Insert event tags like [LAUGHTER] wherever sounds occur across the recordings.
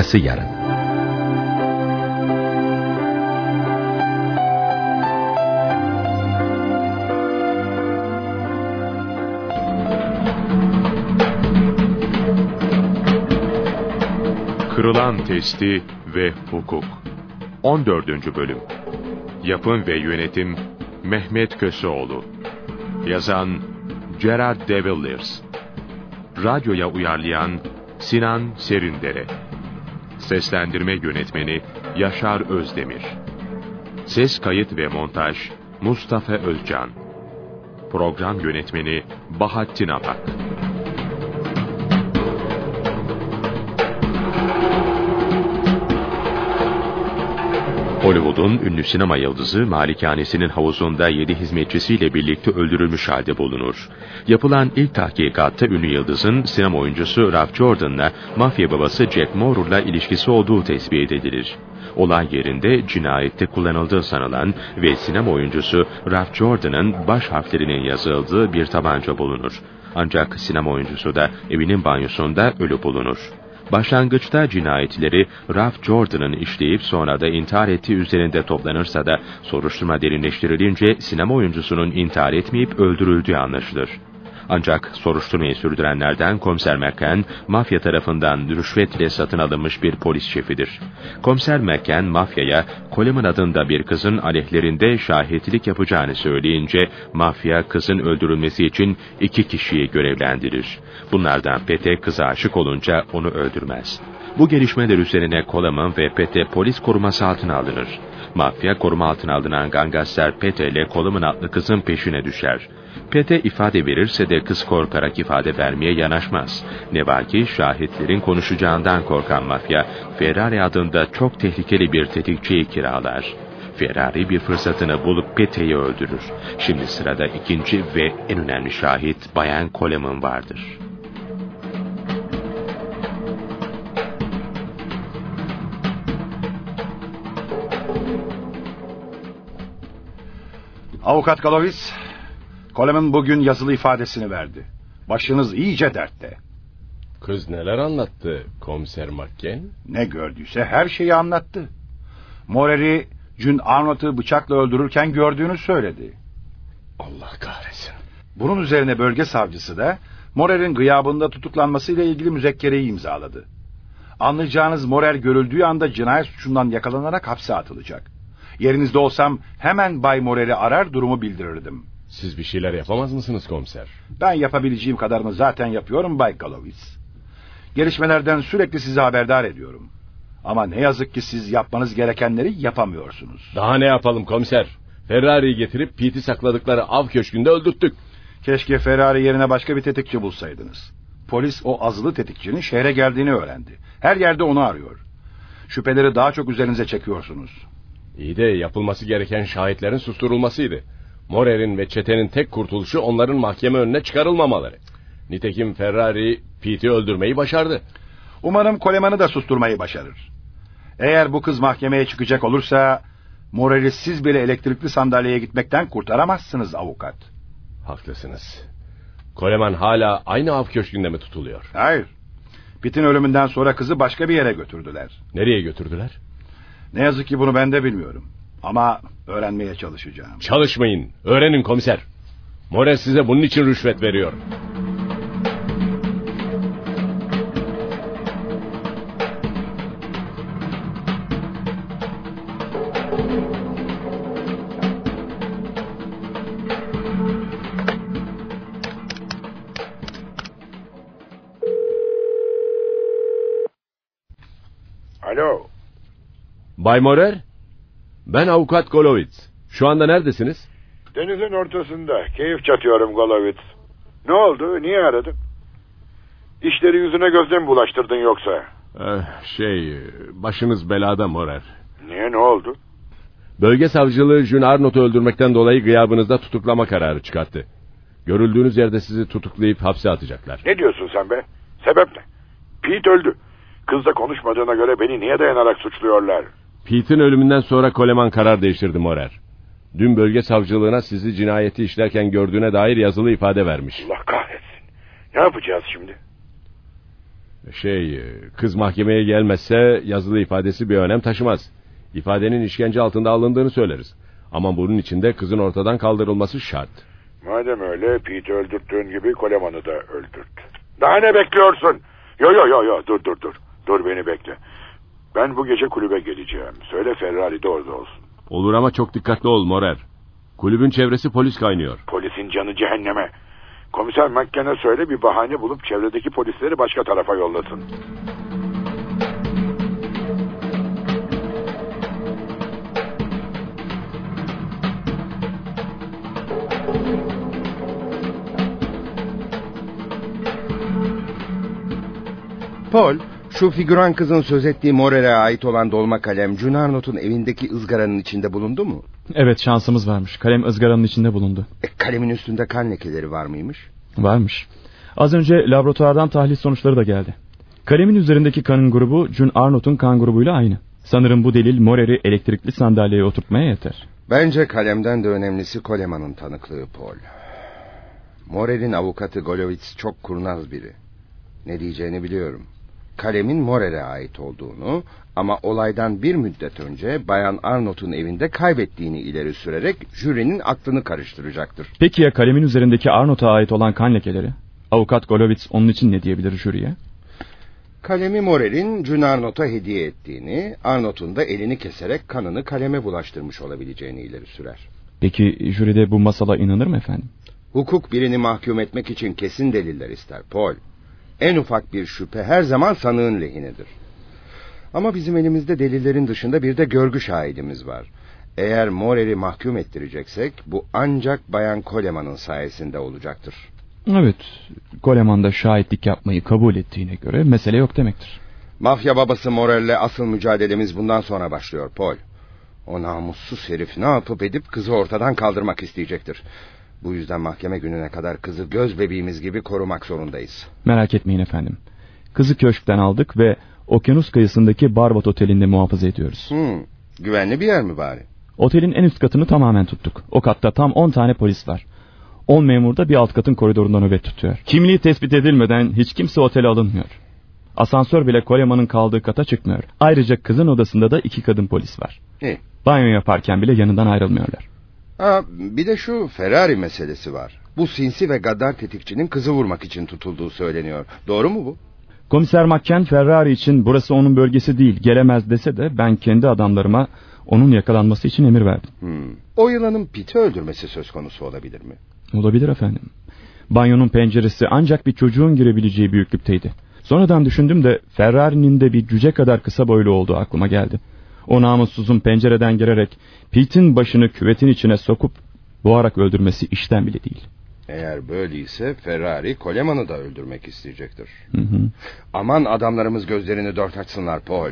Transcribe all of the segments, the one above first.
Arkası yarın. Kırılan Testi ve Hukuk 14. Bölüm Yapım ve Yönetim Mehmet Köseoğlu Yazan Gerard De Villiers Radyoya uyarlayan Sinan Serindere Seslendirme Yönetmeni Yaşar Özdemir. Ses kayıt ve montaj Mustafa Özcan. Program Yönetmeni Bahattin Apak Hollywood'un ünlü sinema yıldızı malikanesinin havuzunda yedi hizmetçisiyle birlikte öldürülmüş halde bulunur. Yapılan ilk tahkikatta ünlü yıldızın sinema oyuncusu Ralph Jordan'la mafya babası Jack Moore'la ilişkisi olduğu tespit edilir. Olay yerinde cinayette kullanıldığı sanılan ve sinema oyuncusu Ralph Jordan'ın baş harflerinin yazıldığı bir tabanca bulunur. Ancak sinema oyuncusu da evinin banyosunda ölü bulunur. Başlangıçta cinayetleri Ralph Jordan'ın işleyip sonra da intihar ettiği üzerinde toplanırsa da soruşturma derinleştirilince sinema oyuncusunun intihar etmeyip öldürüldüğü anlaşılır. Ancak soruşturmayı sürdürenlerden Komiser McCann, mafya tarafından rüşvetle satın alınmış bir polis şefidir. Komiser McCann, mafyaya Coleman adında bir kızın aleyhlerinde şahitlik yapacağını söyleyince, mafya kızın öldürülmesi için iki kişiyi görevlendirir. Bunlardan Pete kıza aşık olunca onu öldürmez. Bu gelişmeler üzerine Coleman ve Pete polis koruması altına alınır. Mafya koruma altına alınan gangster Pete ile Coleman adlı kızın peşine düşer. Pete ifade verirse de kız korkarak ifade vermeye yanaşmaz. Ne var ki şahitlerin konuşacağından korkan mafya, Ferrari adında çok tehlikeli bir tetikçiyi kiralar. Ferrari bir fırsatını bulup Pete'yi öldürür. Şimdi sırada ikinci ve en önemli şahit Bayan Coleman vardır. Avukat Galovis, Coleman bugün yazılı ifadesini verdi. Başınız iyice dertte. Kız neler anlattı komiser Macken? Ne gördüyse her şeyi anlattı. Morer'i Jün Arnold'u bıçakla öldürürken gördüğünü söyledi. Allah kahretsin. Bunun üzerine bölge savcısı da Morer'in gıyabında tutuklanmasıyla ilgili müzekkereyi imzaladı. Anlayacağınız Morer görüldüğü anda cinayet suçundan yakalanarak hapse atılacak. Yerinizde olsam hemen Bay Morer'i arar durumu bildirirdim. Siz bir şeyler yapamaz mısınız komiser? Ben yapabileceğim kadarını zaten yapıyorum Bay Galoviz. Gelişmelerden sürekli sizi haberdar ediyorum. Ama ne yazık ki siz yapmanız gerekenleri yapamıyorsunuz. Daha ne yapalım komiser? Ferrari'yi getirip Pete'i sakladıkları av köşkünde öldürttük. Keşke Ferrari yerine başka bir tetikçi bulsaydınız. Polis o azılı tetikçinin şehre geldiğini öğrendi. Her yerde onu arıyor. Şüpheleri daha çok üzerinize çekiyorsunuz. İyi de yapılması gereken şahitlerin susturulmasıydı. Morer'in ve çetenin tek kurtuluşu onların mahkeme önüne çıkarılmamaları. Nitekim Ferrari Pete'i öldürmeyi başardı. Umarım Coleman'ı da susturmayı başarır. Eğer bu kız mahkemeye çıkacak olursa... ...Morer'i siz bile elektrikli sandalyeye gitmekten kurtaramazsınız avukat. Haklısınız. Coleman hala aynı av köşkünde mi tutuluyor? Hayır. Pitt'in ölümünden sonra kızı başka bir yere götürdüler. Nereye götürdüler? Ne yazık ki bunu ben de bilmiyorum. Ama öğrenmeye çalışacağım. Çalışmayın. Öğrenin komiser. Morer size bunun için rüşvet veriyor. Alo. Bay Morer, ben avukat Golovitz. Şu anda neredesiniz? Denizin ortasında. Keyif çatıyorum Golovitz. Ne oldu? Niye aradın? İşleri yüzüne gözle mi bulaştırdın yoksa? Eh, şey, başınız belada Morer. Niye ne oldu? Bölge savcılığı Jün Arnold'u öldürmekten dolayı gıyabınızda tutuklama kararı çıkarttı. Görüldüğünüz yerde sizi tutuklayıp hapse atacaklar. Ne diyorsun sen be? Sebep ne? Pete öldü. Kızla konuşmadığına göre beni niye dayanarak suçluyorlar? Pete'in ölümünden sonra Coleman karar değiştirdi Morer. Dün bölge savcılığına sizi cinayeti işlerken gördüğüne dair yazılı ifade vermiş. Allah kahretsin. Ne yapacağız şimdi? Şey, kız mahkemeye gelmezse yazılı ifadesi bir önem taşımaz. İfadenin işkence altında alındığını söyleriz. Ama bunun için de kızın ortadan kaldırılması şart. Madem öyle Pete öldürttüğün gibi Koleman'ı da öldürt. Daha ne bekliyorsun? Yo yo yo yo dur dur dur. Dur beni bekle. Ben bu gece kulübe geleceğim. Söyle Ferrari de orada olsun. Olur ama çok dikkatli ol Morer. Kulübün çevresi polis kaynıyor. Polisin canı cehenneme. Komiser McKenna söyle bir bahane bulup çevredeki polisleri başka tarafa yollasın. Paul, şu figüran kızın söz ettiği Morel'e ait olan dolma kalem Cunarnot'un evindeki ızgaranın içinde bulundu mu? Evet şansımız varmış. Kalem ızgaranın içinde bulundu. E, kalemin üstünde kan lekeleri var mıymış? Varmış. Az önce laboratuvardan tahlil sonuçları da geldi. Kalemin üzerindeki kanın grubu Jun Arnott'un kan grubuyla aynı. Sanırım bu delil Morer'i elektrikli sandalyeye oturtmaya yeter. Bence kalemden de önemlisi Koleman'ın tanıklığı Paul. Morel'in avukatı Golovitz çok kurnaz biri. Ne diyeceğini biliyorum. Kalemin Morel'e ait olduğunu ama olaydan bir müddet önce Bayan Arnold'un evinde kaybettiğini ileri sürerek jürinin aklını karıştıracaktır. Peki ya kalemin üzerindeki Arnott'a ait olan kan lekeleri? Avukat Golovitz onun için ne diyebilir jüriye? Kalemi Morel'in Jun Arnold'a hediye ettiğini, Arnold'un da elini keserek kanını kaleme bulaştırmış olabileceğini ileri sürer. Peki jüride bu masala inanır mı efendim? Hukuk birini mahkum etmek için kesin deliller ister Paul. En ufak bir şüphe her zaman sanığın lehinedir. Ama bizim elimizde delillerin dışında bir de görgü şahidimiz var. Eğer Morel'i mahkum ettireceksek bu ancak Bayan Coleman'ın sayesinde olacaktır. Evet, Coleman da şahitlik yapmayı kabul ettiğine göre mesele yok demektir. Mafya babası Morel'le asıl mücadelemiz bundan sonra başlıyor Paul. O namussuz herif ne yapıp edip kızı ortadan kaldırmak isteyecektir. Bu yüzden mahkeme gününe kadar kızı göz bebeğimiz gibi korumak zorundayız. Merak etmeyin efendim. Kızı köşkten aldık ve okyanus kıyısındaki Barbot Oteli'nde muhafaza ediyoruz. Hmm, güvenli bir yer mi bari? Otelin en üst katını tamamen tuttuk. O katta tam 10 tane polis var. 10 memur da bir alt katın koridorunda nöbet tutuyor. Kimliği tespit edilmeden hiç kimse otele alınmıyor. Asansör bile Coleman'ın kaldığı kata çıkmıyor. Ayrıca kızın odasında da iki kadın polis var. İyi. Banyo yaparken bile yanından ayrılmıyorlar. Ha, bir de şu Ferrari meselesi var. Bu sinsi ve gaddar tetikçinin kızı vurmak için tutulduğu söyleniyor. Doğru mu bu? Komiser Macken Ferrari için burası onun bölgesi değil gelemez dese de ben kendi adamlarıma onun yakalanması için emir verdim. Hmm. O yılanın Pit'i öldürmesi söz konusu olabilir mi? Olabilir efendim. Banyonun penceresi ancak bir çocuğun girebileceği büyüklükteydi. Sonradan düşündüm de Ferrari'nin de bir cüce kadar kısa boylu olduğu aklıma geldi. O namussuzun pencereden girerek Pete'in başını küvetin içine sokup boğarak öldürmesi işten bile değil. Eğer böyleyse Ferrari Coleman'ı da öldürmek isteyecektir. Hı hı. Aman adamlarımız gözlerini dört açsınlar Paul.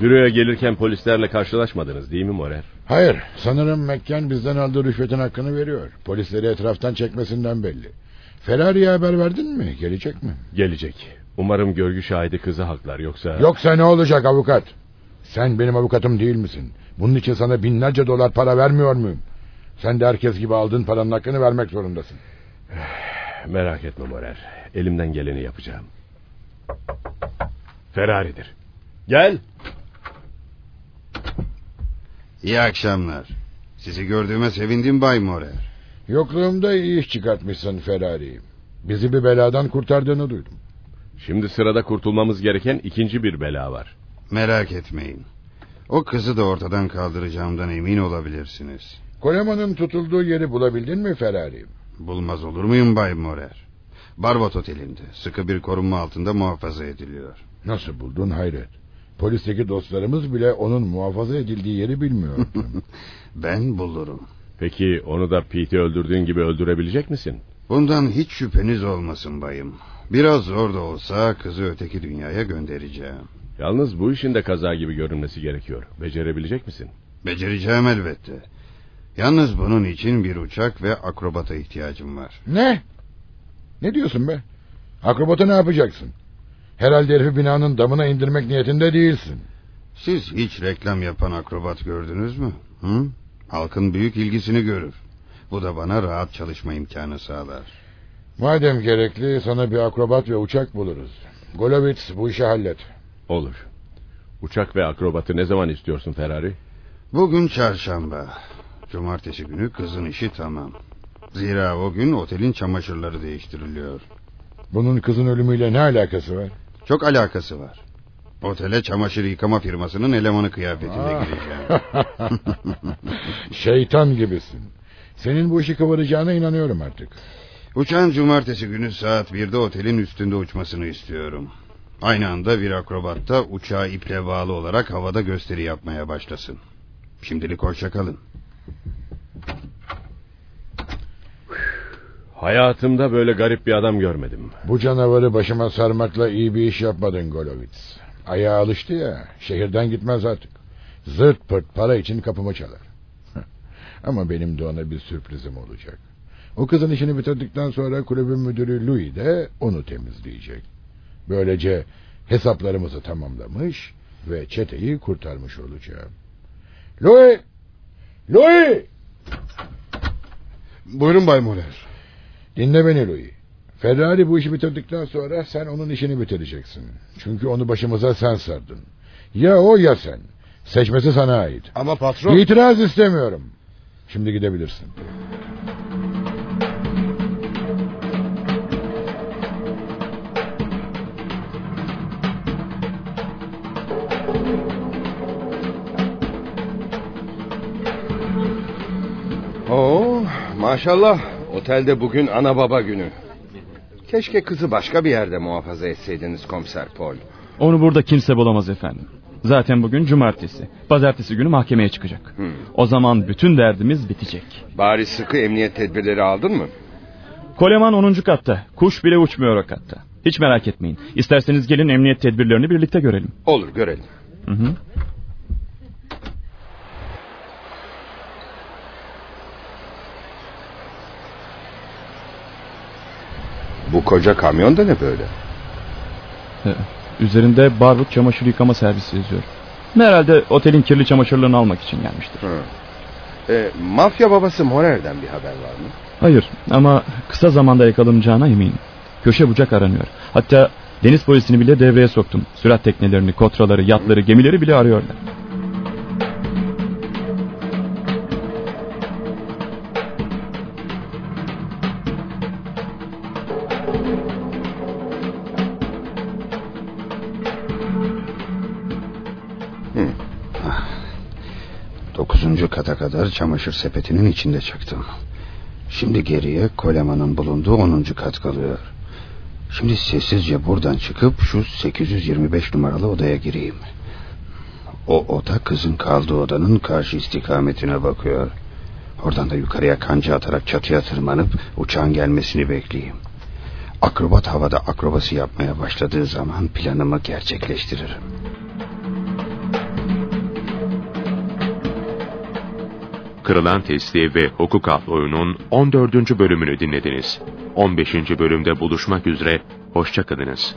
Büroya gelirken polislerle karşılaşmadınız değil mi Morer? Hayır, sanırım Mekken bizden aldığı rüşvetin hakkını veriyor. Polisleri etraftan çekmesinden belli. Ferrari'ye haber verdin mi? Gelecek mi? Gelecek. Umarım görgü şahidi kızı haklar yoksa... Yoksa ne olacak avukat? Sen benim avukatım değil misin? Bunun için sana binlerce dolar para vermiyor muyum? Sen de herkes gibi aldığın paranın hakkını vermek zorundasın. [SIGHS] Merak etme Morer. Elimden geleni yapacağım. Ferrari'dir. Gel. İyi akşamlar. Sizi gördüğüme sevindim Bay Morer. Yokluğumda iyi iş çıkartmışsın Ferrari. Bizi bir beladan kurtardığını duydum. Şimdi sırada kurtulmamız gereken ikinci bir bela var. Merak etmeyin. O kızı da ortadan kaldıracağımdan emin olabilirsiniz. Coleman'ın tutulduğu yeri bulabildin mi Ferrari? Bulmaz olur muyum Bay Morer? Barbot Oteli'nde sıkı bir korunma altında muhafaza ediliyor. Nasıl buldun hayret. Polisteki dostlarımız bile onun muhafaza edildiği yeri bilmiyor. [LAUGHS] ben bulurum. Peki onu da Pete'i öldürdüğün gibi öldürebilecek misin? Bundan hiç şüpheniz olmasın bayım. Biraz zor da olsa kızı öteki dünyaya göndereceğim. Yalnız bu işin de kaza gibi görünmesi gerekiyor. Becerebilecek misin? Becereceğim elbette. Yalnız bunun için bir uçak ve akrobata ihtiyacım var. ne? Ne diyorsun be? Akrobata ne yapacaksın? Herhalde herifi binanın damına indirmek niyetinde değilsin. Siz hiç reklam yapan akrobat gördünüz mü? Hı? Halkın büyük ilgisini görür. Bu da bana rahat çalışma imkanı sağlar. Madem gerekli sana bir akrobat ve uçak buluruz. Golovitz bu işi hallet. Olur. Uçak ve akrobatı ne zaman istiyorsun Ferrari? Bugün çarşamba. Cumartesi günü kızın işi tamam. Zira o gün otelin çamaşırları değiştiriliyor. Bunun kızın ölümüyle ne alakası var? Çok alakası var. Otele çamaşır yıkama firmasının elemanı kıyafetinde gireceğim. [LAUGHS] Şeytan gibisin. Senin bu işi kıvıracağına inanıyorum artık. Uçağın cumartesi günü saat 1'de otelin üstünde uçmasını istiyorum. Aynı anda bir akrobat da uçağa iple bağlı olarak havada gösteri yapmaya başlasın. Şimdilik hoşça kalın. Hayatımda böyle garip bir adam görmedim. Bu canavarı başıma sarmakla iyi bir iş yapmadın Golovitz. Ayağa alıştı ya, şehirden gitmez artık. Zırt pırt para için kapımı çalar. [LAUGHS] Ama benim de ona bir sürprizim olacak. O kızın işini bitirdikten sonra kulübün müdürü Louis de onu temizleyecek. Böylece hesaplarımızı tamamlamış ve çeteyi kurtarmış olacağım. Louis! Louis! Buyurun Bay Moller. Dinle beni Louis. Ferrari bu işi bitirdikten sonra sen onun işini bitireceksin. Çünkü onu başımıza sen sardın. Ya o ya sen. Seçmesi sana ait. Ama patron... İtiraz istemiyorum. Şimdi gidebilirsin. Oo, maşallah otelde bugün ana baba günü. Keşke kızı başka bir yerde muhafaza etseydiniz komiser Paul. Onu burada kimse bulamaz efendim. Zaten bugün cumartesi. Pazartesi günü mahkemeye çıkacak. Hmm. O zaman bütün derdimiz bitecek. Bari sıkı emniyet tedbirleri aldın mı? Koleman 10. katta. Kuş bile uçmuyor o katta. Hiç merak etmeyin. İsterseniz gelin emniyet tedbirlerini birlikte görelim. Olur görelim. Hı hı. Bu koca kamyon da ne böyle? Ee, Üzerinde Barwood çamaşır yıkama servisi yazıyor. Herhalde otelin kirli çamaşırlarını almak için gelmiştir. Hı. E, mafya babası Morer'den bir haber var mı? Hayır ama kısa zamanda yakalanacağına eminim. Köşe bucak aranıyor. Hatta deniz polisini bile devreye soktum. Sürat teknelerini, kotraları, yatları, gemileri bile arıyorlar. Dokuzuncu kata kadar çamaşır sepetinin içinde çıktım. Şimdi geriye Koleman'ın bulunduğu onuncu kat kalıyor. Şimdi sessizce buradan çıkıp şu 825 numaralı odaya gireyim. O oda kızın kaldığı odanın karşı istikametine bakıyor. Oradan da yukarıya kanca atarak çatıya tırmanıp uçağın gelmesini bekleyeyim. Akrobat havada akrobasi yapmaya başladığı zaman planımı gerçekleştiririm. Kırılan Testi ve Hukuk adlı oyunun 14. bölümünü dinlediniz. 15. bölümde buluşmak üzere, hoşçakalınız.